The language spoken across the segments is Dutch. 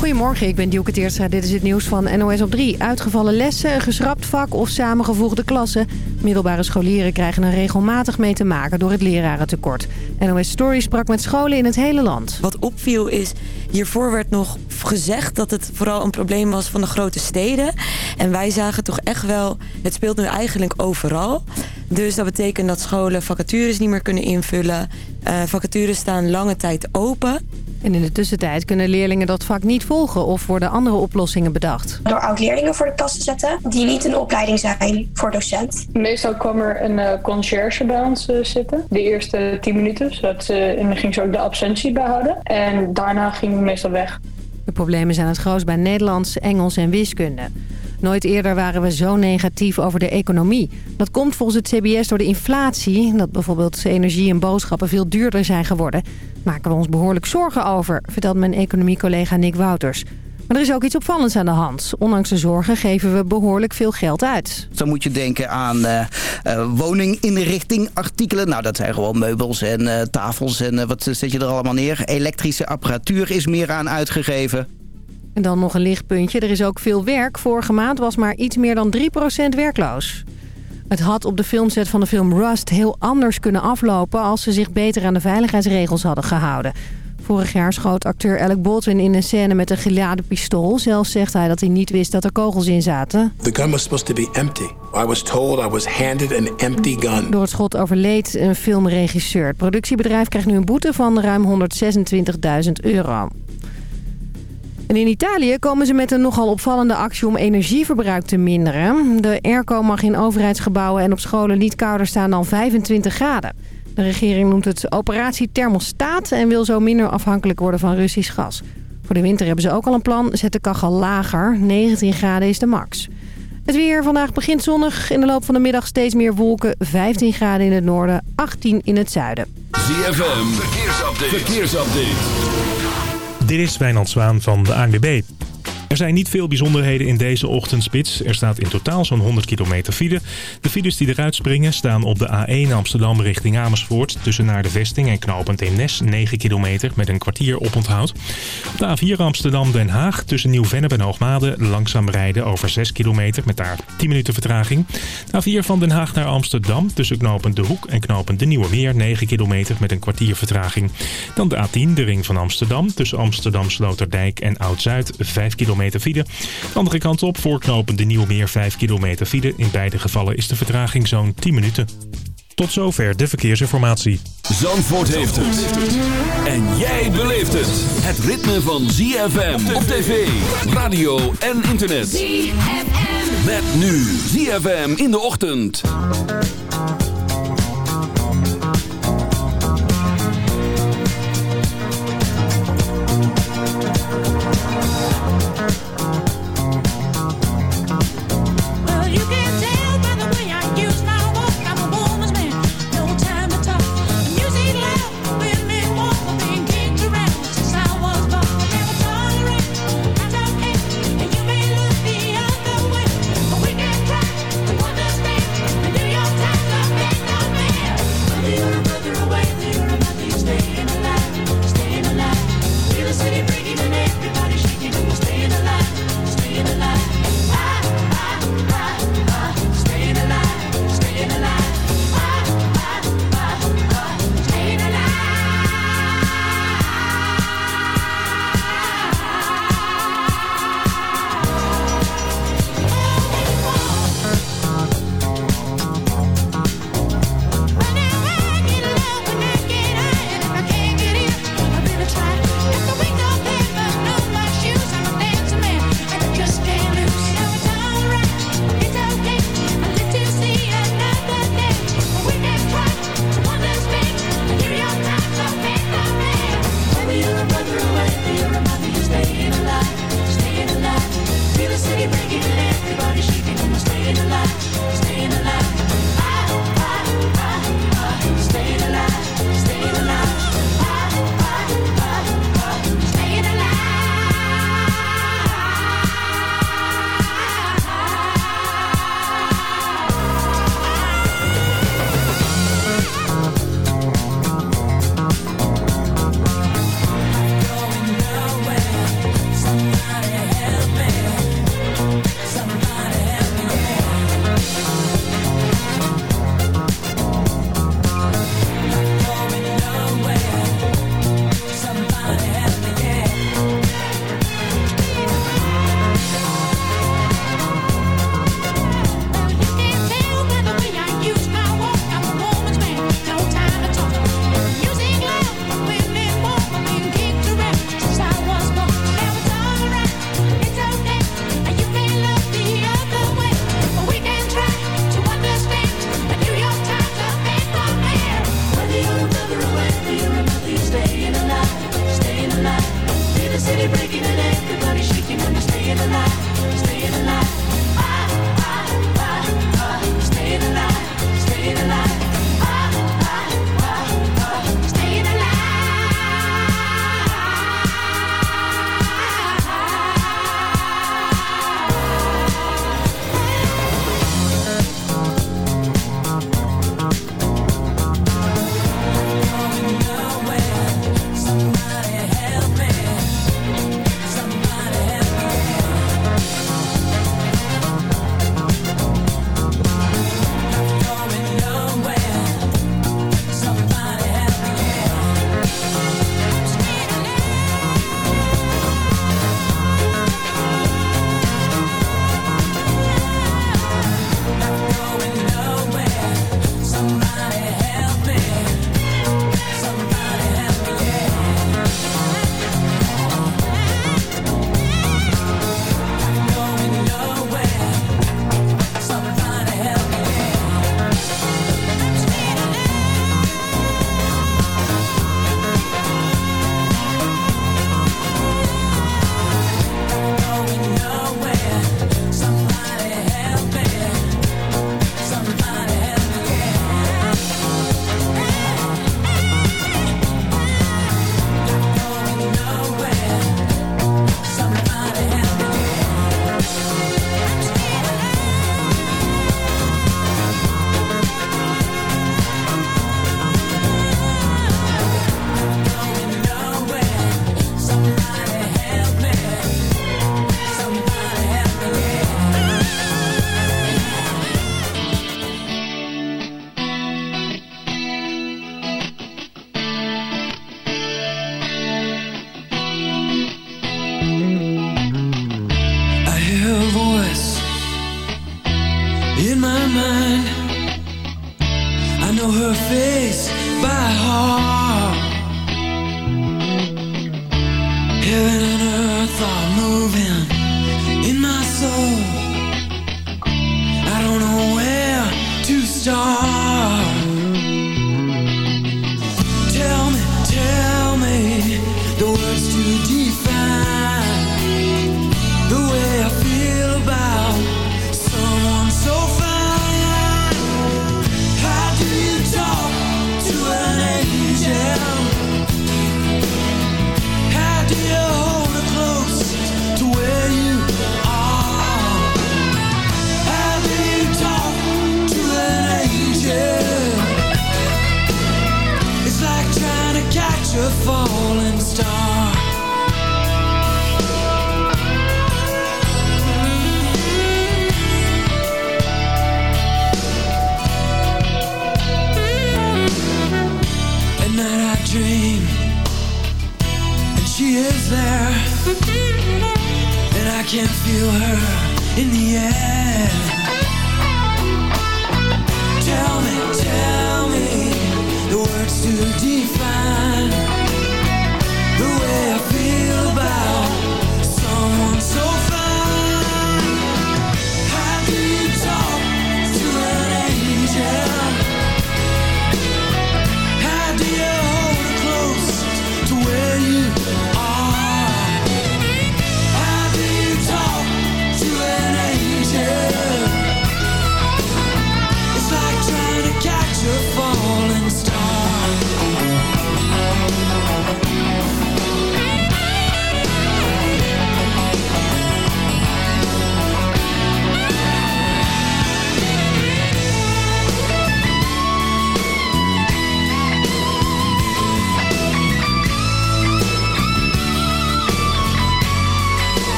Goedemorgen, ik ben Dielke Teerstra. Dit is het nieuws van NOS op 3. Uitgevallen lessen, een geschrapt vak of samengevoegde klassen. Middelbare scholieren krijgen er regelmatig mee te maken door het lerarentekort. NOS Story sprak met scholen in het hele land. Wat opviel is, hiervoor werd nog gezegd dat het vooral een probleem was van de grote steden. En wij zagen toch echt wel, het speelt nu eigenlijk overal. Dus dat betekent dat scholen vacatures niet meer kunnen invullen. Uh, vacatures staan lange tijd open. En in de tussentijd kunnen leerlingen dat vak niet volgen of worden andere oplossingen bedacht. Door oud-leerlingen voor de klas te zetten die niet een opleiding zijn voor docent. Meestal kwam er een uh, conciërge bij ons uh, zitten. De eerste tien minuten. Zodat, uh, en dan ging ze ook de absentie bijhouden. En daarna gingen we meestal weg. De problemen zijn het grootst bij Nederlands, Engels en wiskunde. Nooit eerder waren we zo negatief over de economie. Dat komt volgens het CBS door de inflatie. Dat bijvoorbeeld energie en boodschappen veel duurder zijn geworden. Maken we ons behoorlijk zorgen over, vertelt mijn economiecollega Nick Wouters. Maar er is ook iets opvallends aan de hand. Ondanks de zorgen geven we behoorlijk veel geld uit. Dan moet je denken aan uh, uh, woninginrichtingartikelen. Nou, dat zijn gewoon meubels en uh, tafels en wat zet je er allemaal neer. Elektrische apparatuur is meer aan uitgegeven. En dan nog een lichtpuntje. Er is ook veel werk. Vorige maand was maar iets meer dan 3% werkloos. Het had op de filmset van de film Rust heel anders kunnen aflopen... als ze zich beter aan de veiligheidsregels hadden gehouden. Vorig jaar schoot acteur Alec Baldwin in een scène met een geladen pistool. Zelf zegt hij dat hij niet wist dat er kogels in zaten. The gun was supposed to be empty. I was told I was handed an empty gun. Door het schot overleed een filmregisseur. Het productiebedrijf krijgt nu een boete van ruim 126.000 euro. En in Italië komen ze met een nogal opvallende actie om energieverbruik te minderen. De airco mag in overheidsgebouwen en op scholen niet kouder staan dan 25 graden. De regering noemt het operatie thermostaat en wil zo minder afhankelijk worden van Russisch gas. Voor de winter hebben ze ook al een plan. Zet de kachel lager. 19 graden is de max. Het weer vandaag begint zonnig. In de loop van de middag steeds meer wolken. 15 graden in het noorden, 18 in het zuiden. ZFM, verkeersupdate. verkeersupdate. Dit is Wijnand Zwaan van de ANWB. Er zijn niet veel bijzonderheden in deze ochtendspits. Er staat in totaal zo'n 100 kilometer file. De files die eruit springen staan op de A1 Amsterdam richting Amersfoort... tussen naar de vesting en knooppunt Eemnes 9 kilometer met een kwartier oponthoud. Op de A4 Amsterdam-Den Haag tussen Nieuw-Vennep en Hoogmade... langzaam rijden over 6 kilometer met daar 10 minuten vertraging. De A4 van Den Haag naar Amsterdam tussen knooppunt De Hoek en knooppunt De Nieuwe Meer 9 kilometer met een kwartier vertraging. Dan de A10, de ring van Amsterdam tussen Amsterdam Sloterdijk en Oud-Zuid 5 kilometer kilometer file. De andere kant op, voorknopen de Nieuwmeer 5 kilometer file. In beide gevallen is de vertraging zo'n 10 minuten. Tot zover de verkeersinformatie. Zandvoort heeft het. En jij beleeft het. Het ritme van ZFM op tv, radio en internet. ZFM. Met nu ZFM in de ochtend.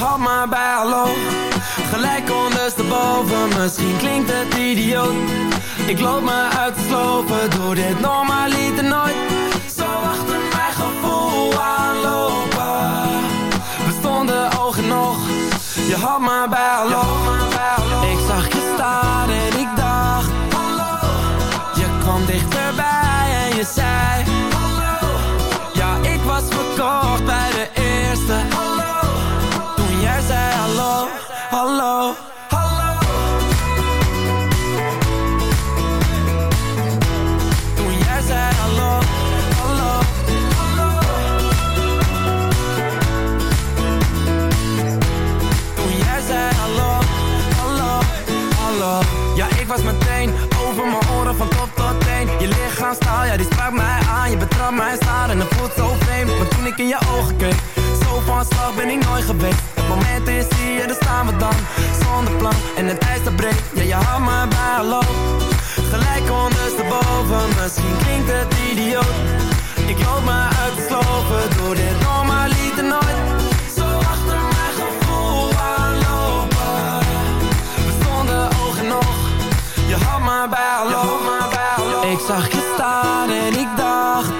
Had maar bij hallo. Gelijk ondersteboven Misschien klinkt het idioot. Ik loop me uit te slopen Doe dit normaliter nooit. Zo achter mijn gevoel aanlopen. We stonden ogen nog Je had maar bij hallo. Ik zag je staan en ik dacht Hallo. Je kwam dichterbij en je zei je ogen keek, zo van slag ben ik nooit geweest. Moment is hier, daar staan we dan. Zonder plan en het ijs dat breekt Ja, je had me bij hallo Gelijk ondersteboven. Misschien klinkt het idioot. Ik loop me uit te slopen Doe dit normaliter nooit. Zo achter mijn gevoel aanlopen. We stonden ogen nog. Je had me bij hallo Ik zag je staan en ik dacht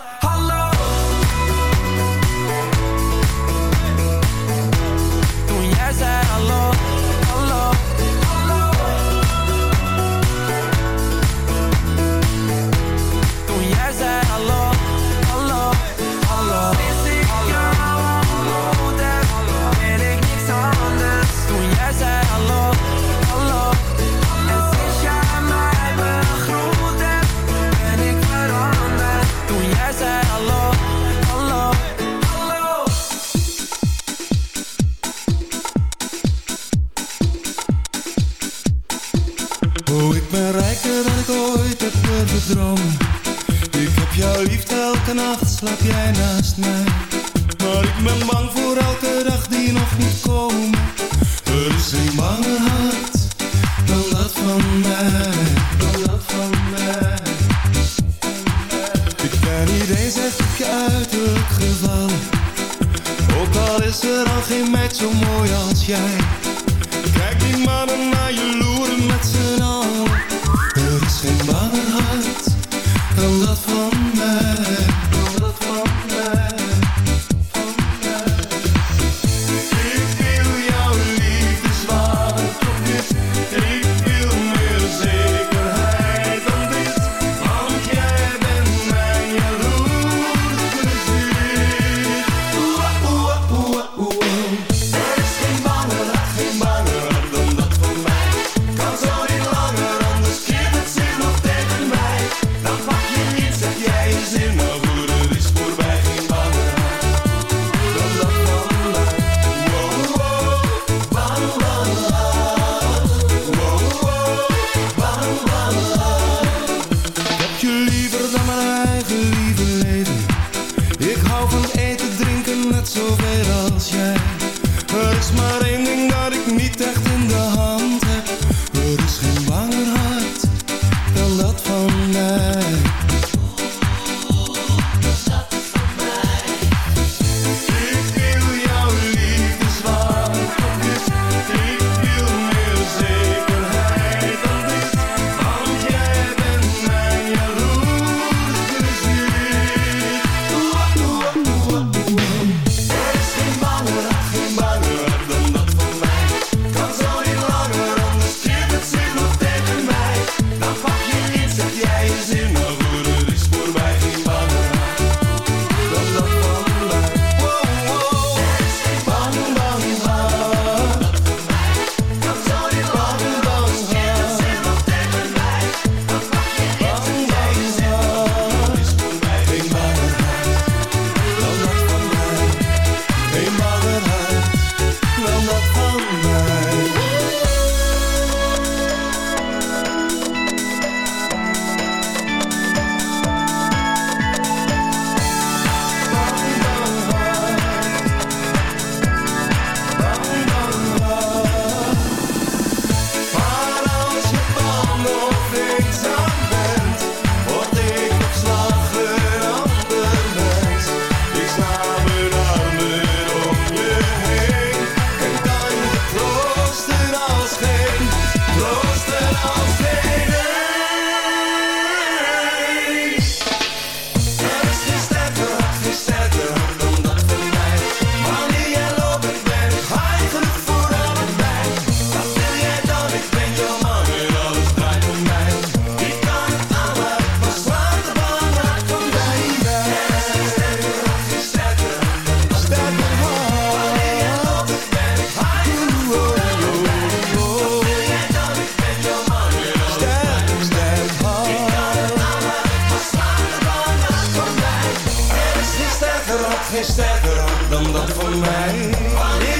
slaap jij naast mij. geen sterker dan dat voor mij.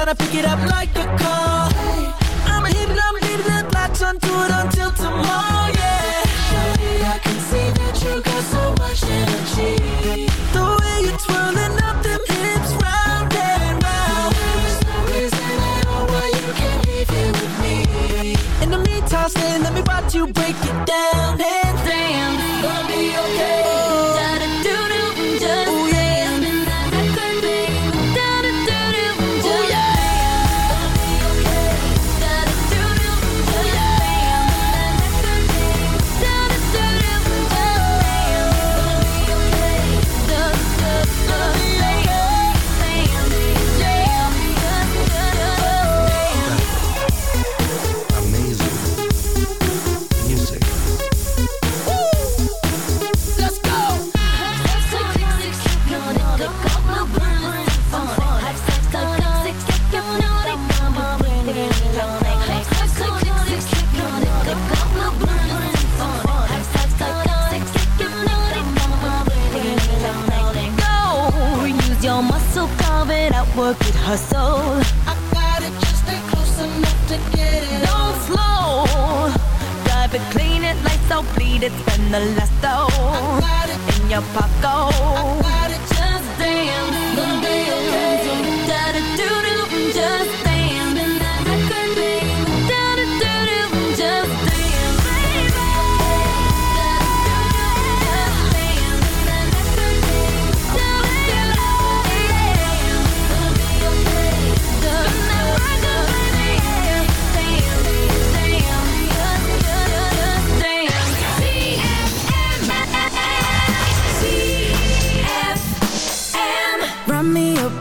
tryna pick it up like a call. I'm hitting, I'm leaving the blocks onto it until tomorrow, yeah. Surely I can see that you got so much energy. The way you're twirling up them hips round and round. There's no reason at all why you can't leave here with me. In the meantime, stay, let me watch you break it down, hey. It, hustle. I got it, just stay close enough to get it. Don't slow. Drive it, clean it, lights out, bleed it, spend the last dough. In your pocket.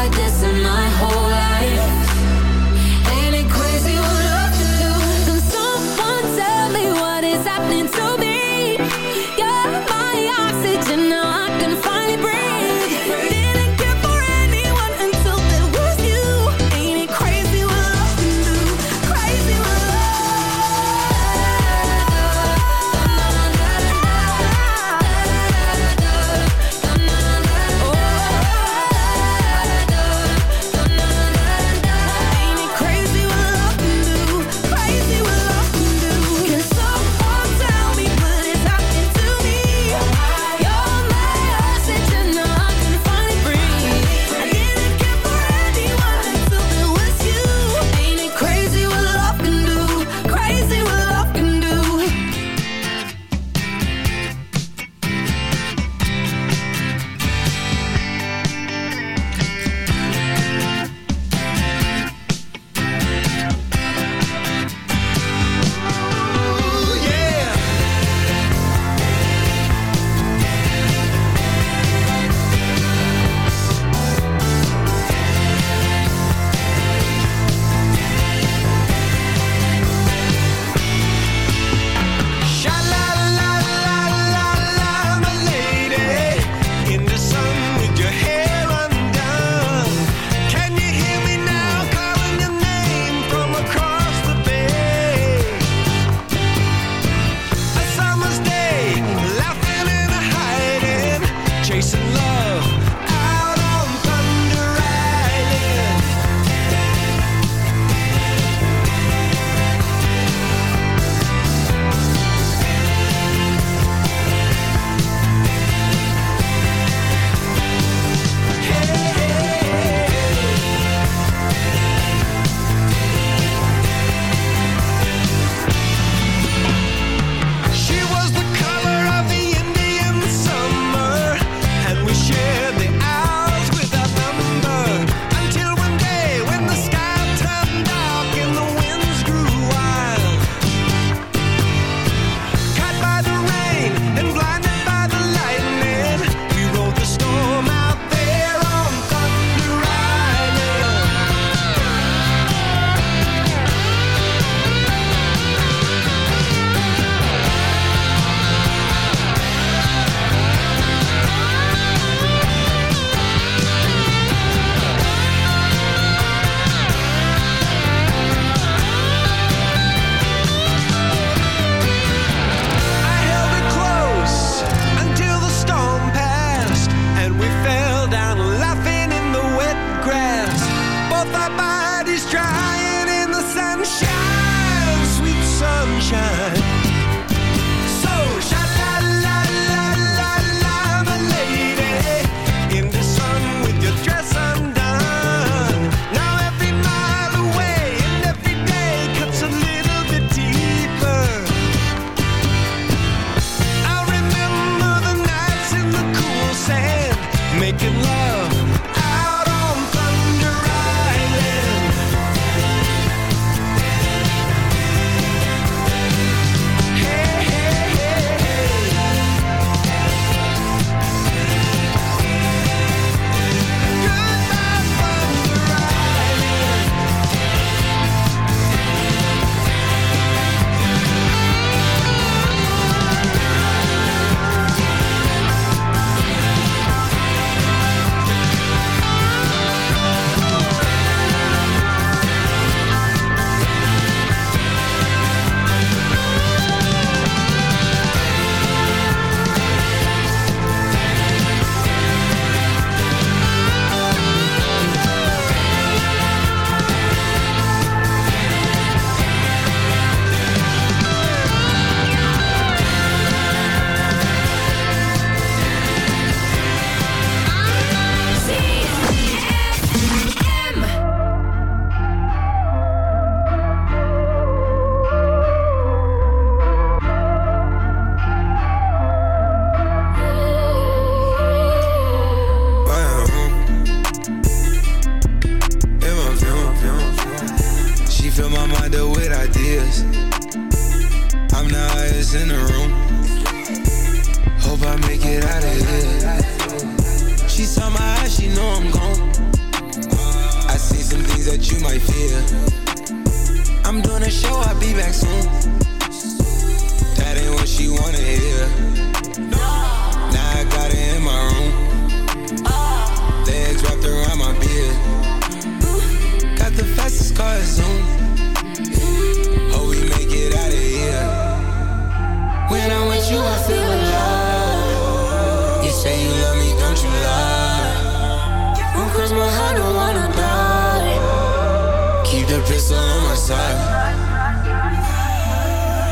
I disappear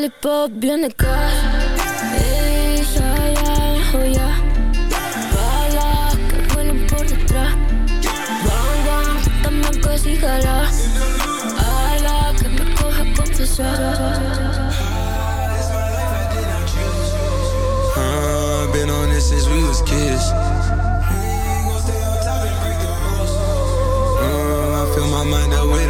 lollipop, bien de casa Ey, ya, oh ya. Balas que vuelan por detrás. Bang, bang, Ala, que me confesar Uh, been on this since we was kids. Uh, I fill my mind up with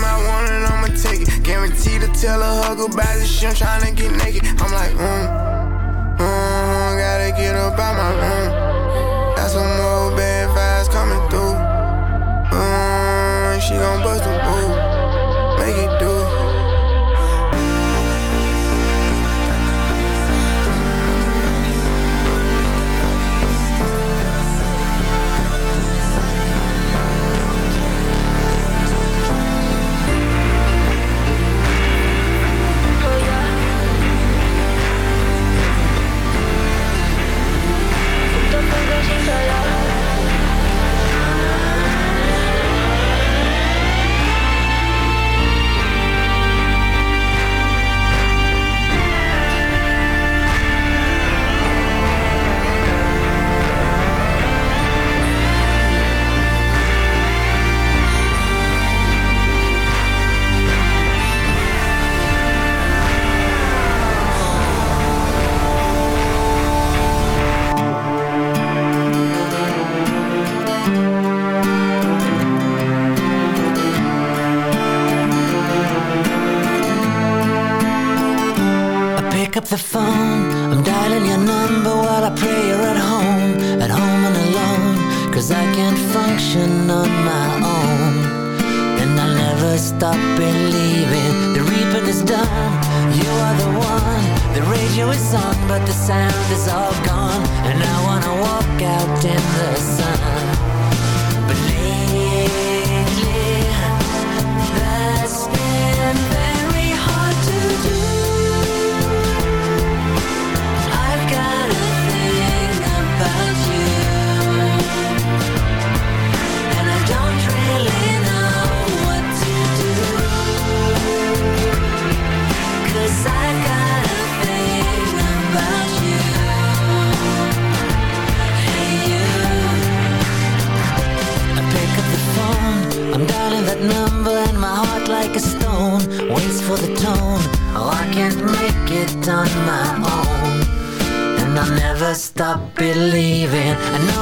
my one and I'ma take it. Guaranteed to tell a hug about this shit, I'm tryna get naked. I'm like, mm, I know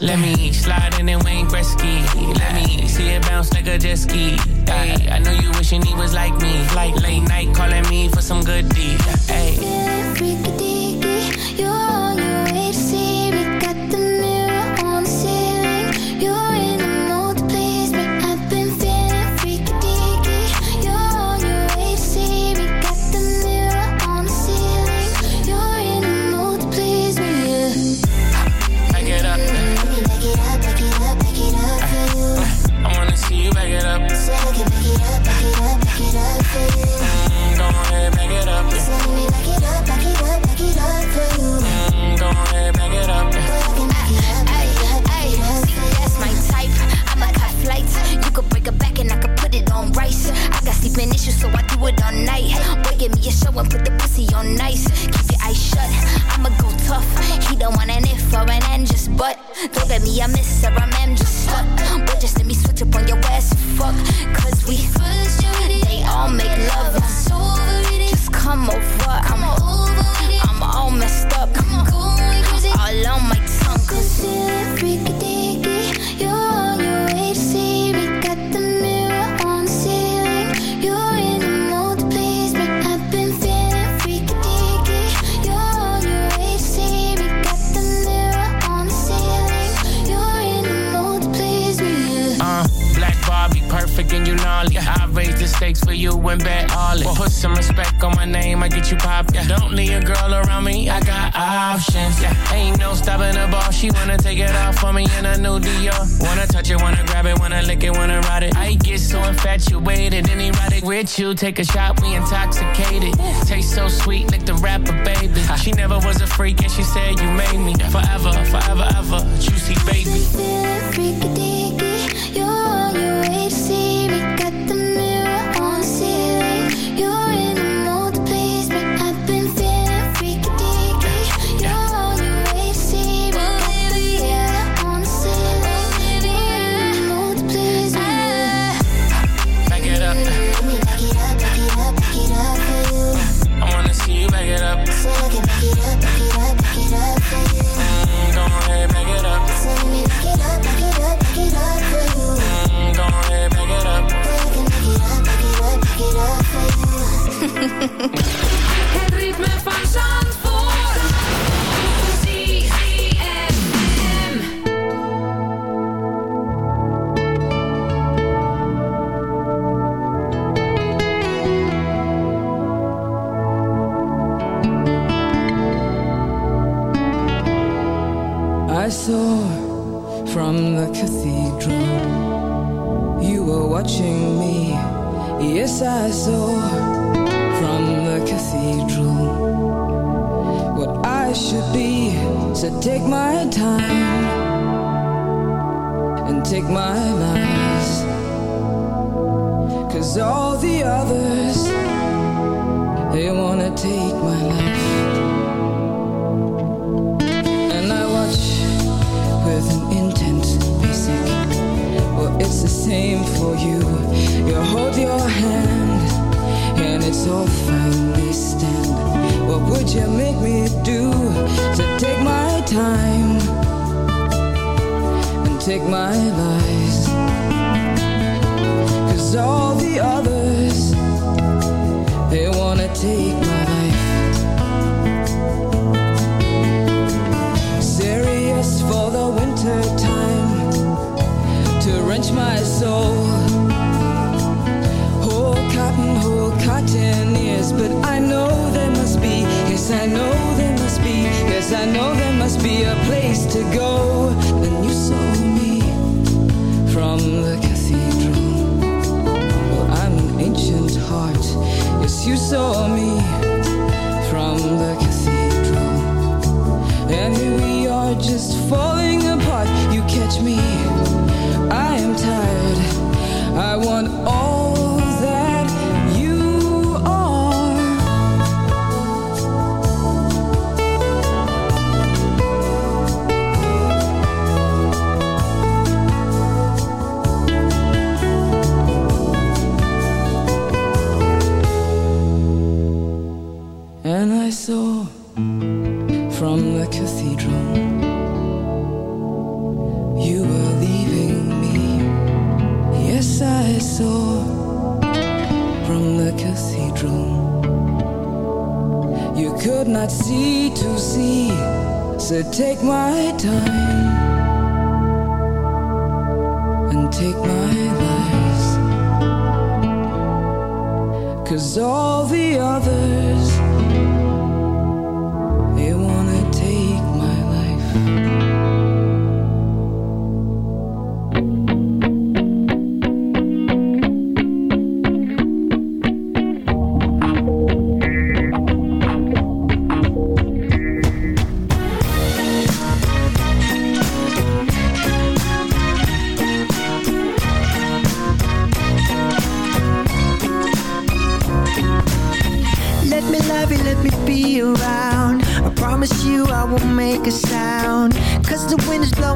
Let me slide go.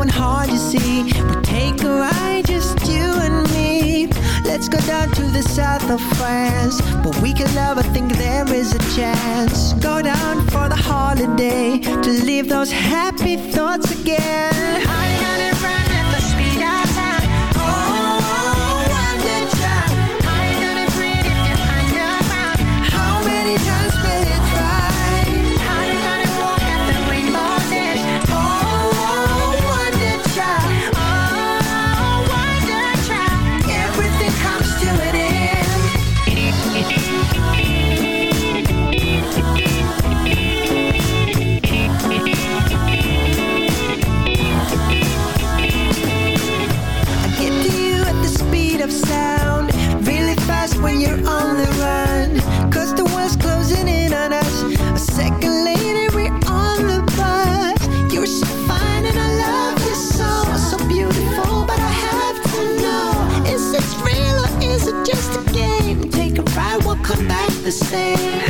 going hard, to see. We take a ride, just you and me. Let's go down to the south of France. But we can love, I think there is a chance. Go down for the holiday to leave those happy thoughts again. I same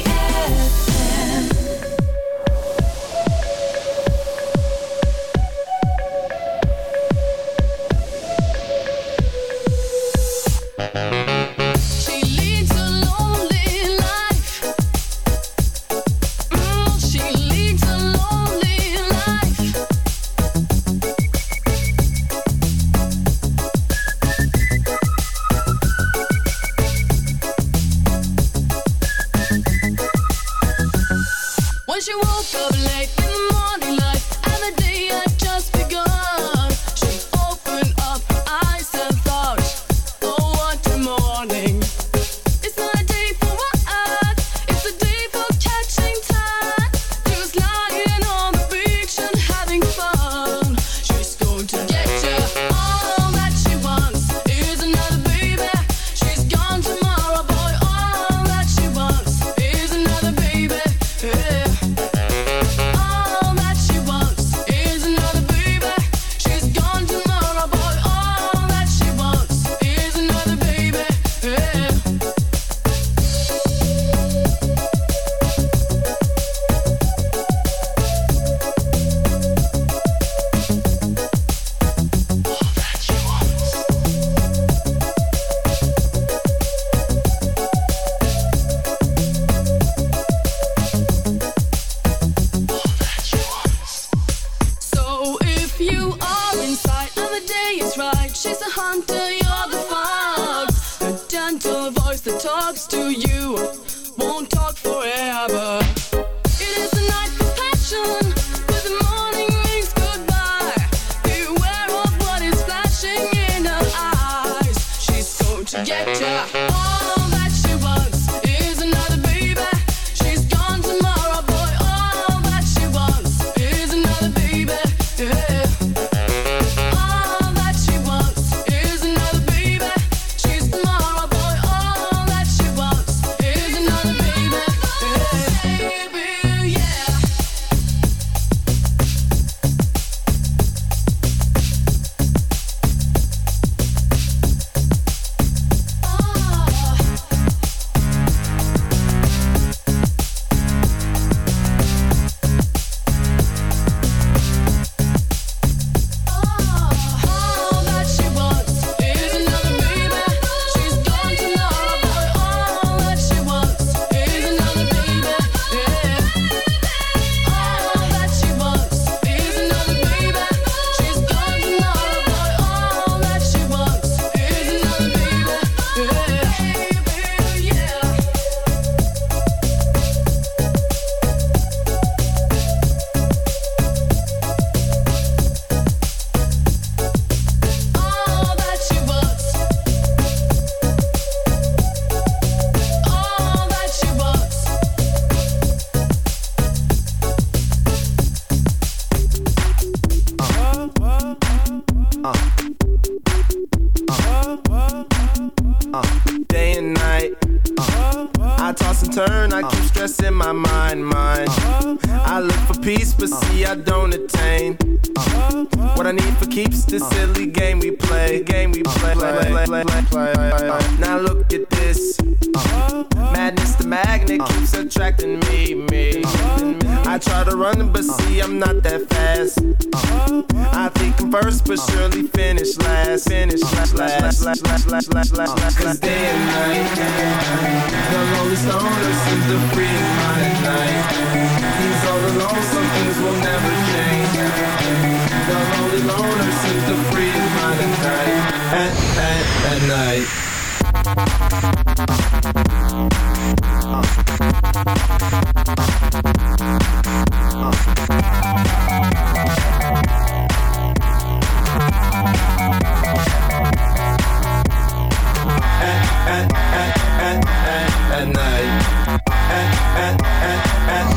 at, at, at, at, at night. At, at, at, at,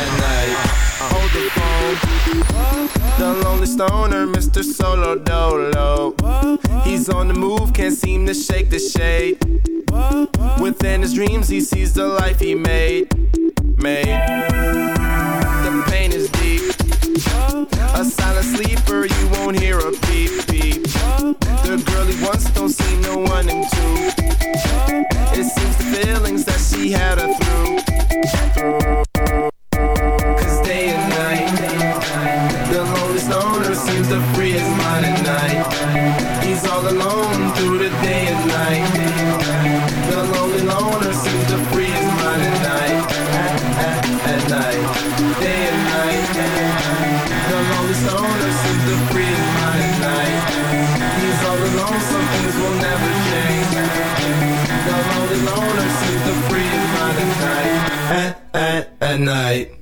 at, night. Hold the phone. The lonely stoner, Mr. Solo Dolo. He's on the move, can't seem to shake the shade. Within his dreams, he sees the life he made. Made. A silent sleeper, you won't hear a peep peep. The girl he wants don't see no one in two. It seems the feelings that she had are through. through. night.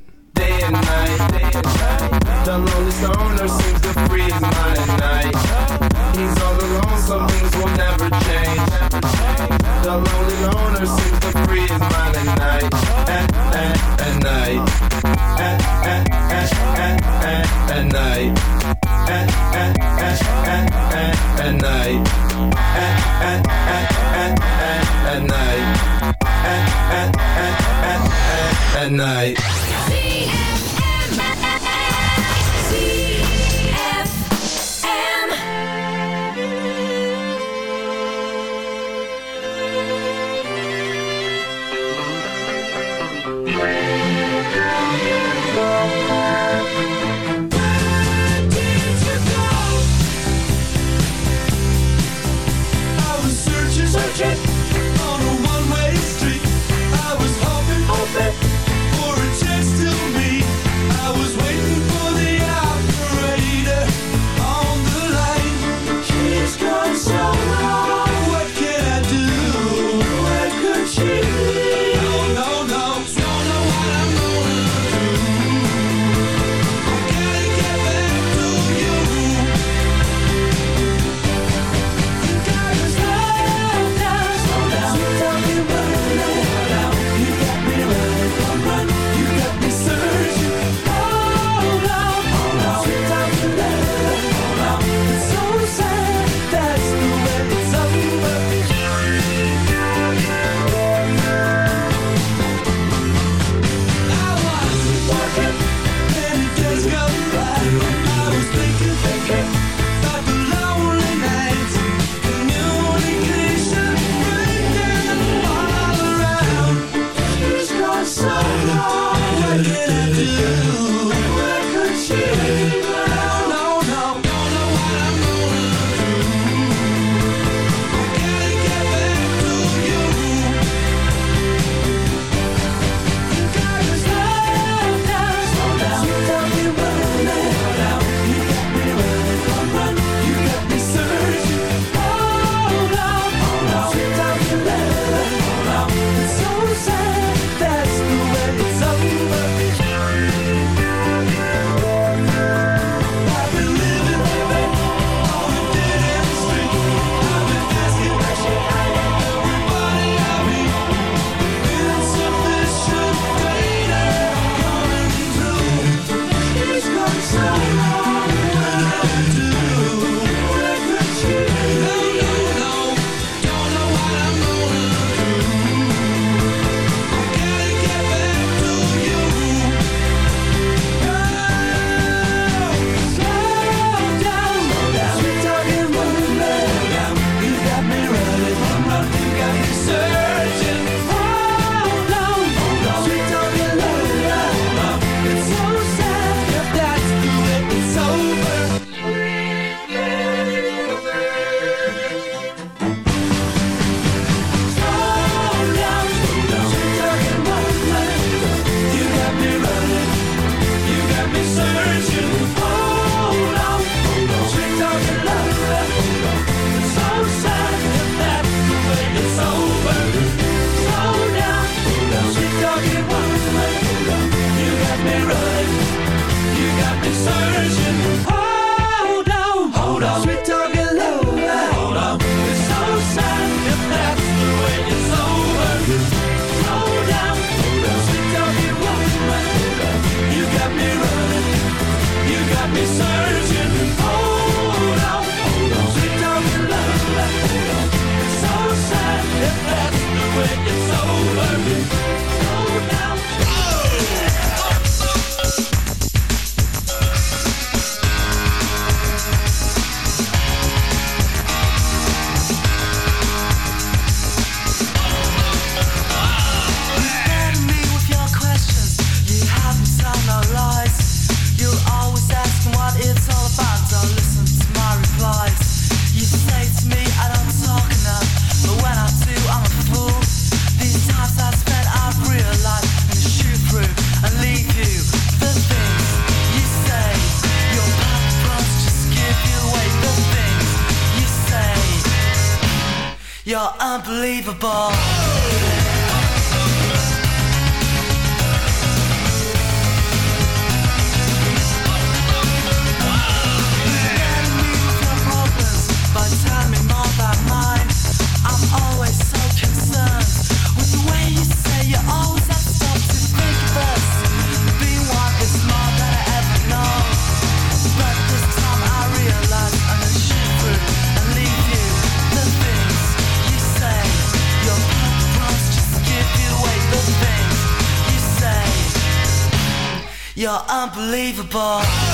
unbelievable.